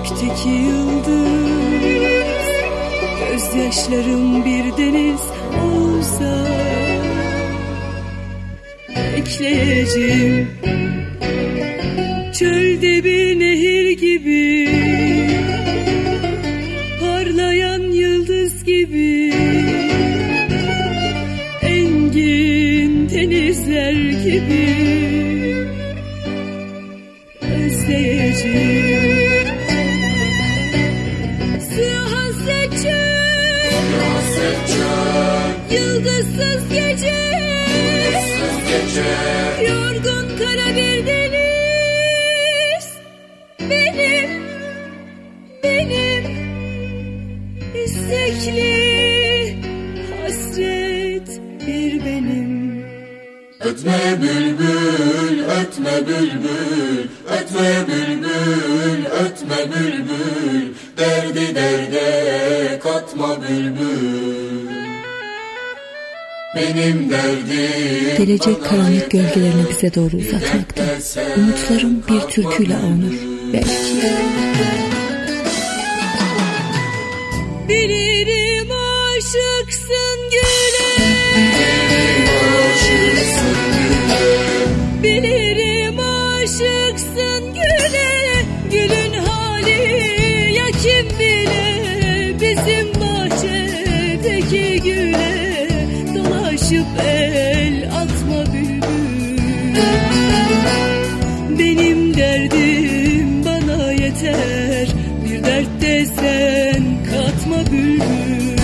gökteki yıldız. Gözyaşlarım bir deniz olsa Bekleyeceğim Çölde bir nehir gibi. Parlayan yıldız gibi. Engin denizler gibi. Özleyeceğim Yıldızsız gece Yorgun kara bir deniz. Benim Benim istekli hasret bir benim. Ötme bülbül, ötme bülbül, ötme bülbül, ötme bülbül, derdi derde katma bülbül. Benim derdim Gelecek karanlık gölgelerini bize doğru uzatmakta. Umutlarım bir türküyle avunur belki. Dolaşıp el atma bülbül. Benim derdim bana yeter Bir dert desen katma bülbül.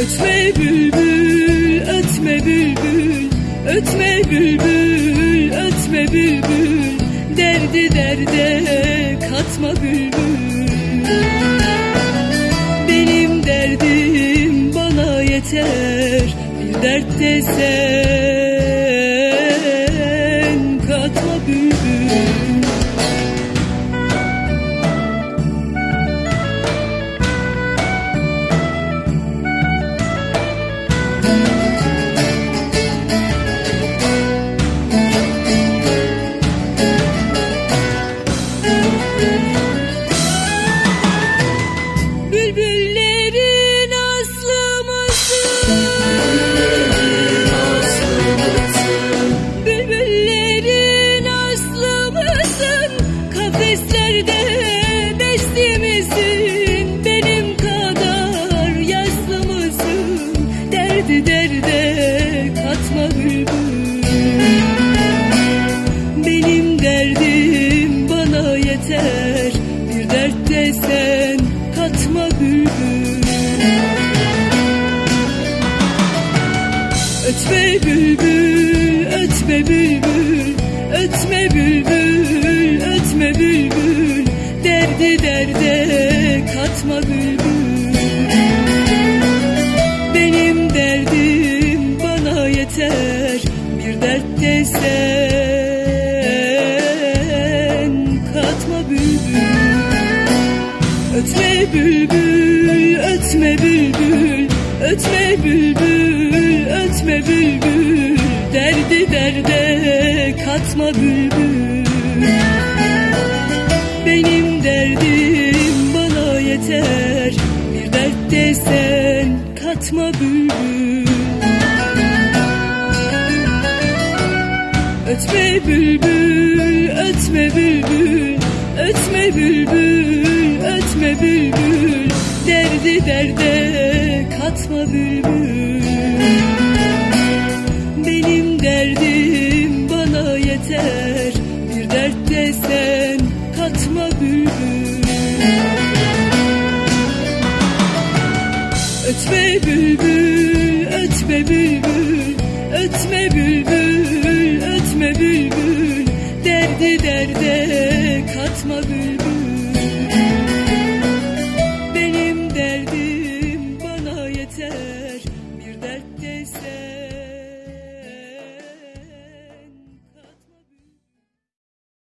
Ötme bülbül, ötme bülbül Ötme bülbül, ötme bülbül. Derdi derde katma bülbül Bir Ötme bülbül, ötme bülbül Ötme bülbül, ötme bülbül. Derdi derde katma bülbül. Benim derdim bana yeter Bir dert desen katma bülbül. Ötme bülbül, ötme bülbül Ötme bülbül, ötme bülbül Derdi derde katma bülbül. Benim derdim bana yeter Bir dert desen katma bülbül. Ötme bülbül, ötme bülbül Ötme bülbül, ötme bülbül Derdi derde katma bülbül. Benim derdim bana yeter. Bir dert desen katma bülbül. Ötme bülbül, ötme bülbül. Ötme bülbül, ötme bülbül. Derdi derde katma bülbül. Benim derdim